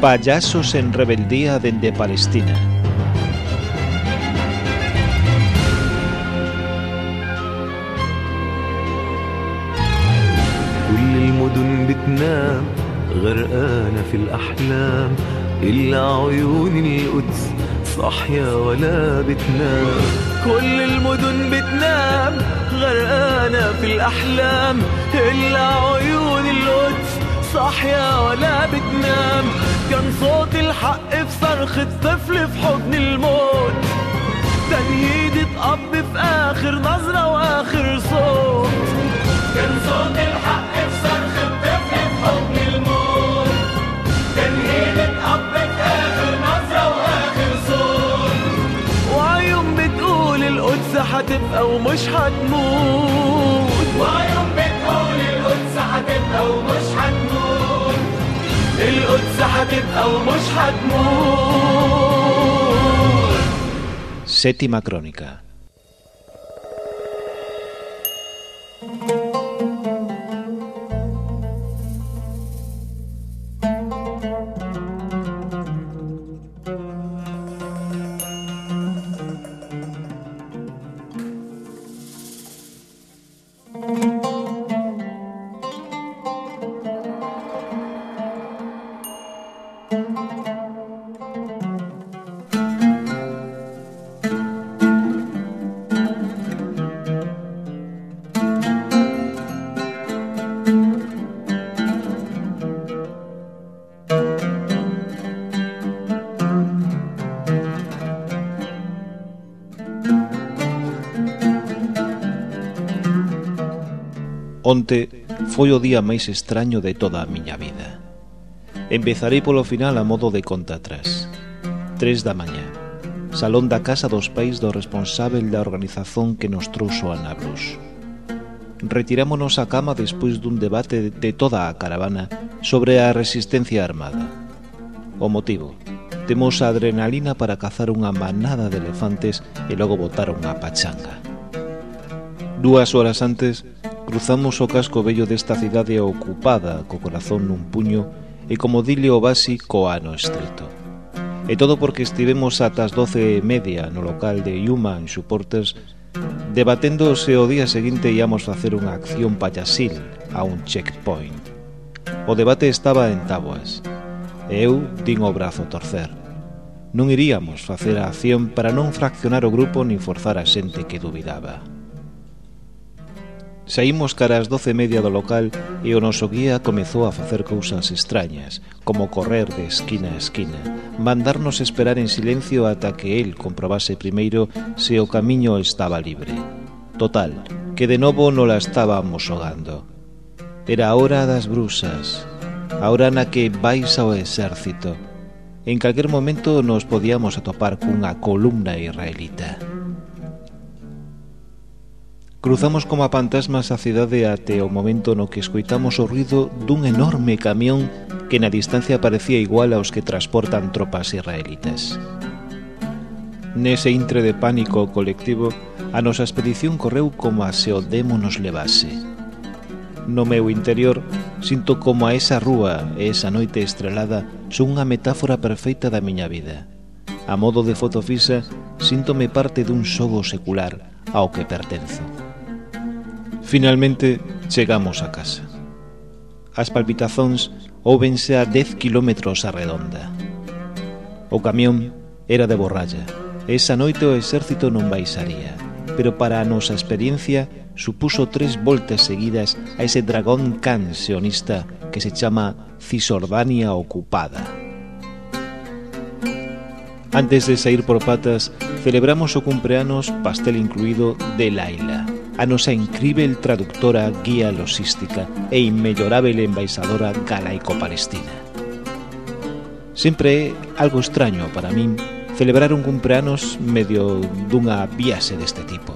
Payasos en rebeldía dende Palestina. كل المدن بتنام غرقانة في الأحلام إلا عيون القدس صاحية ولا بتنام كل المدن بتنام غرقانة في الأحلام إلا عيون القدس صاحية ولا بتنام كان صوت الحق في صرخة طفل في حضن الموت. تنهيدة أب في آخر نظرة وآخر صوت. كان صوت الحق في صرخة طفل في حضن الموت. تنهيدة أب في آخر نظرة وآخر صوت. وعيون بتقول القدس هتبقى ومش هتموت. وعيون بتقول القدس هتبقى ومش هتموت. القدس هتبقى ومش هتموت Séptima crónica. Onte foi o día máis extraño de toda a miña vida. Empezarei polo final a modo de conta atrás. 3 da mañá. Salón da casa dos pais do responsável da organización que nos trouxo a Nablus. Retirámonos á cama despois dun debate de toda a caravana sobre a resistencia armada. O motivo. Temos a adrenalina para cazar unha manada de elefantes e logo botar unha pachanga. Dúas horas antes, Cruzamos o casco vello desta cidade ocupada, co corazón nun puño, e como dile o basi, co ano estreito. E todo porque estivemos ata as doce e media no local de Human Supporters debatendo se o día seguinte íamos facer unha acción payasil a un checkpoint. O debate estaba en tabuas. Eu din o brazo torcer. Non iríamos facer a acción para non fraccionar o grupo nin forzar a xente que dubidaba. Saímos cara ás doce media do local e o noso guía comezou a facer cousas extrañas, como correr de esquina a esquina, mandarnos esperar en silencio ata que el comprobase primeiro se o camiño estaba libre. Total, que de novo nola estábamos xogando. Era a hora das brusas, a hora na que vais ao exército. En calquer momento nos podíamos atopar cunha columna israelita. Cruzamos como a pantasmas a cidade até o momento no que escoitamos o ruido dun enorme camión que na distancia parecía igual aos que transportan tropas israelitas. Nese intre de pánico colectivo, a nosa expedición correu como a se o demo nos levase. No meu interior, sinto como a esa rúa e esa noite estrelada son unha metáfora perfeita da miña vida. A modo de fotofisa, síntome parte dun xogo secular ao que pertenzo. Finalmente chegamos a casa. As palpitazóns óvense a 10 kilómetros a redonda. O camión era de borralla. Esa noite o exército non baixaría, pero para a nosa experiencia supuso tres voltas seguidas a ese dragón cancionista que se chama Cisordania ocupada. Antes de sair por patas, celebramos o cumpleanos, pastel incluído, de Laila a nosa incrível traductora guía logística e inmellorável embaixadora galaico-palestina. Sempre é algo extraño para min celebrar un cumpleanos medio dunha viase deste tipo.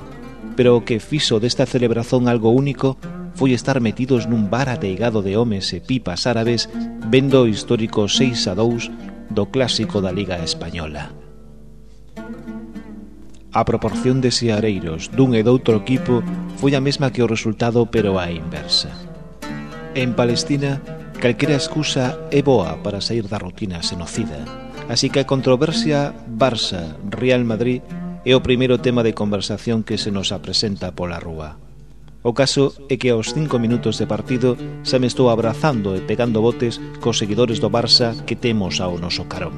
Pero o que fixo desta celebración algo único foi estar metidos nun bar ateigado de homes e pipas árabes vendo o histórico 6 a 2 do clásico da Liga Española. A proporción de seareiros dun e doutro equipo foi a mesma que o resultado pero a inversa. En Palestina, calquera excusa é boa para sair da rutina xenocida, así que a controversia Barça-Real Madrid é o primeiro tema de conversación que se nos apresenta pola rúa. O caso é que aos cinco minutos de partido xa me estou abrazando e pegando botes cos seguidores do Barça que temos ao noso carón.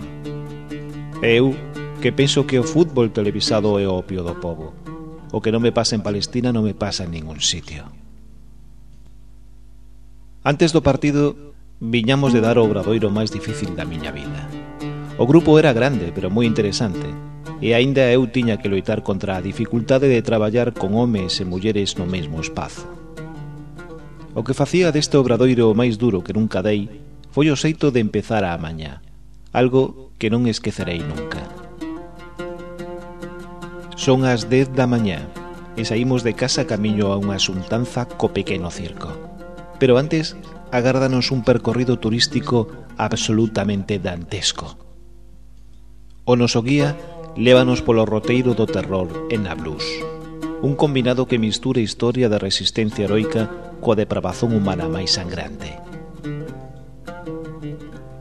Eu, que penso que o fútbol televisado é o opio do povo. O que non me pasa en Palestina non me pasa en ningún sitio. Antes do partido, viñamos de dar o obradoiro máis difícil da miña vida. O grupo era grande, pero moi interesante, e aínda eu tiña que loitar contra a dificultade de traballar con homes e mulleres no mesmo espazo. O que facía deste obradoiro máis duro que nunca dei foi o xeito de empezar a amañá, algo que non esquecerei nunca. Son as 10 da mañá e saímos de casa camiño a unha xuntanza co pequeno circo. Pero antes, agárdanos un percorrido turístico absolutamente dantesco. O noso guía lévanos polo roteiro do terror en Nablus. Un combinado que mistura historia da resistencia heroica coa depravazón humana máis sangrante.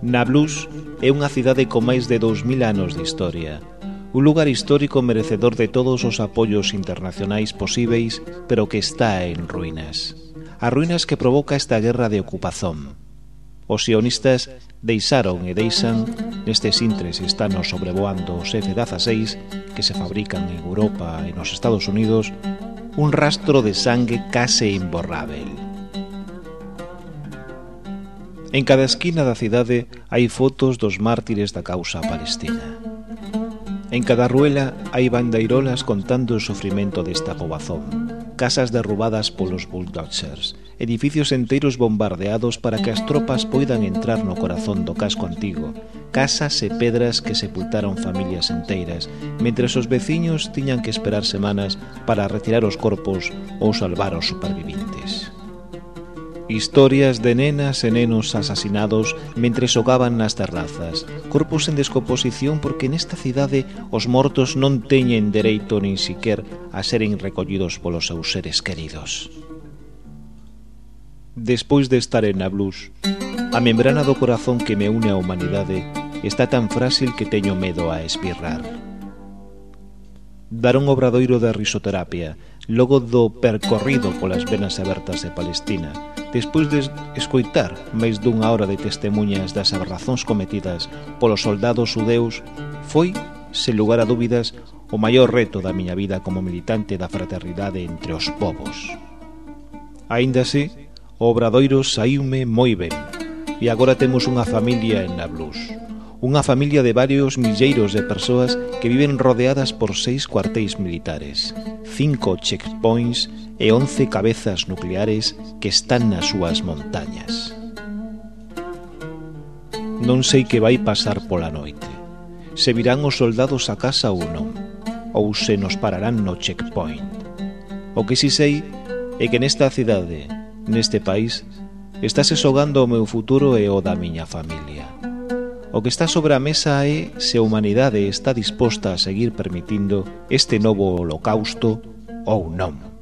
Nablus é unha cidade con máis de 2000 anos de historia, un lugar histórico merecedor de todos os apoios internacionais posíveis, pero que está en ruínas. As ruínas que provoca esta guerra de ocupazón. Os sionistas deixaron e deixan nestes intres estanos sobrevoando os F-16 que se fabrican en Europa e nos Estados Unidos un rastro de sangue case imborrável. En cada esquina da cidade hai fotos dos mártires da causa palestina. En cada ruela hai bandeirolas contando o sofrimento desta pobazón. Casas derrubadas polos bulldozers, edificios enteiros bombardeados para que as tropas poidan entrar no corazón do casco antigo, casas e pedras que sepultaron familias enteiras, mentre os veciños tiñan que esperar semanas para retirar os corpos ou salvar os supervivintes. Historias de nenas e nenos asasinados mentre xogaban nas terrazas. Corpos en descomposición porque nesta cidade os mortos non teñen dereito nin siquer a seren recollidos polos seus seres queridos. Despois de estar en Nablus, a membrana do corazón que me une á humanidade está tan frágil que teño medo a espirrar. Daron obradoiro de risoterapia, logo do percorrido polas venas abertas de Palestina, despois de escoitar máis dunha hora de testemunhas das aberrazóns cometidas polos soldados judeus, foi, sen lugar a dúbidas, o maior reto da miña vida como militante da fraternidade entre os povos. Ainda así, o obradoiro saíume moi ben, e agora temos unha familia en Nablus unha familia de varios milleiros de persoas que viven rodeadas por seis cuartéis militares, cinco checkpoints e once cabezas nucleares que están nas súas montañas. Non sei que vai pasar pola noite. Se virán os soldados a casa ou non, ou se nos pararán no checkpoint. O que si sei é que nesta cidade, neste país, estáse xogando o meu futuro e o da miña familia. O que está sobre a mesa é se a humanidade está disposta a seguir permitindo este novo holocausto ou non.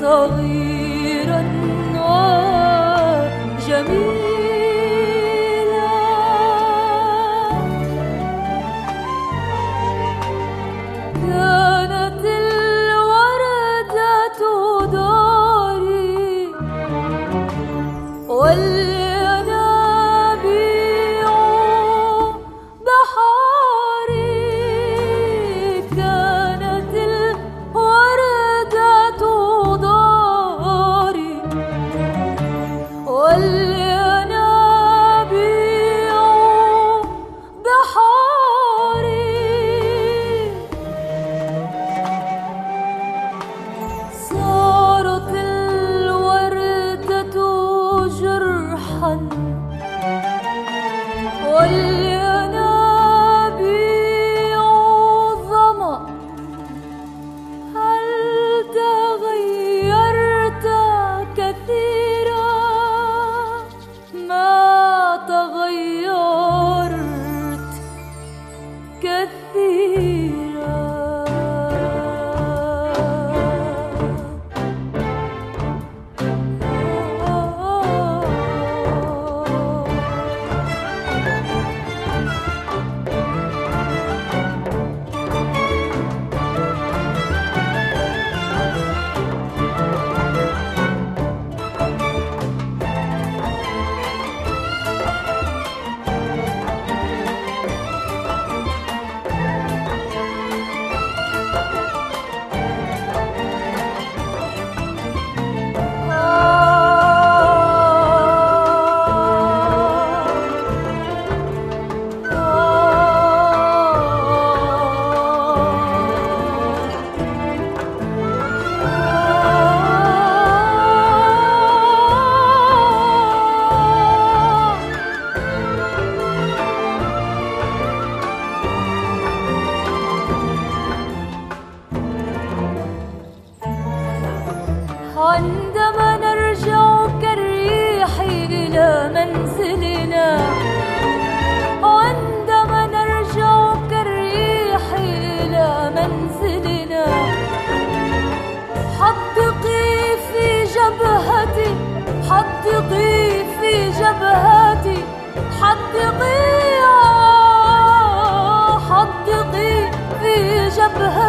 صغيرا. وجميلا Bye.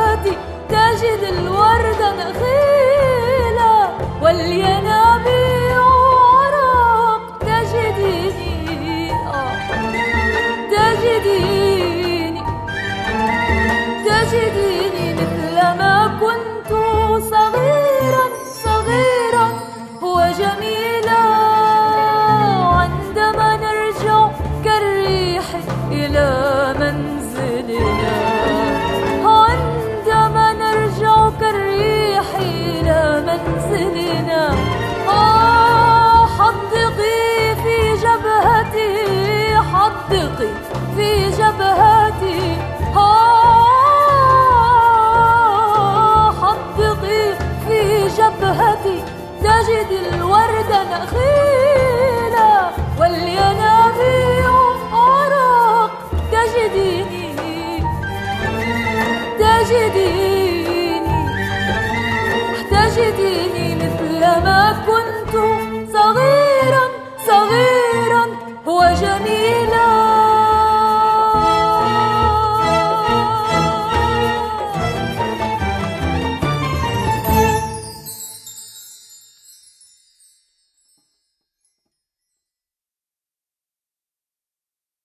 姐的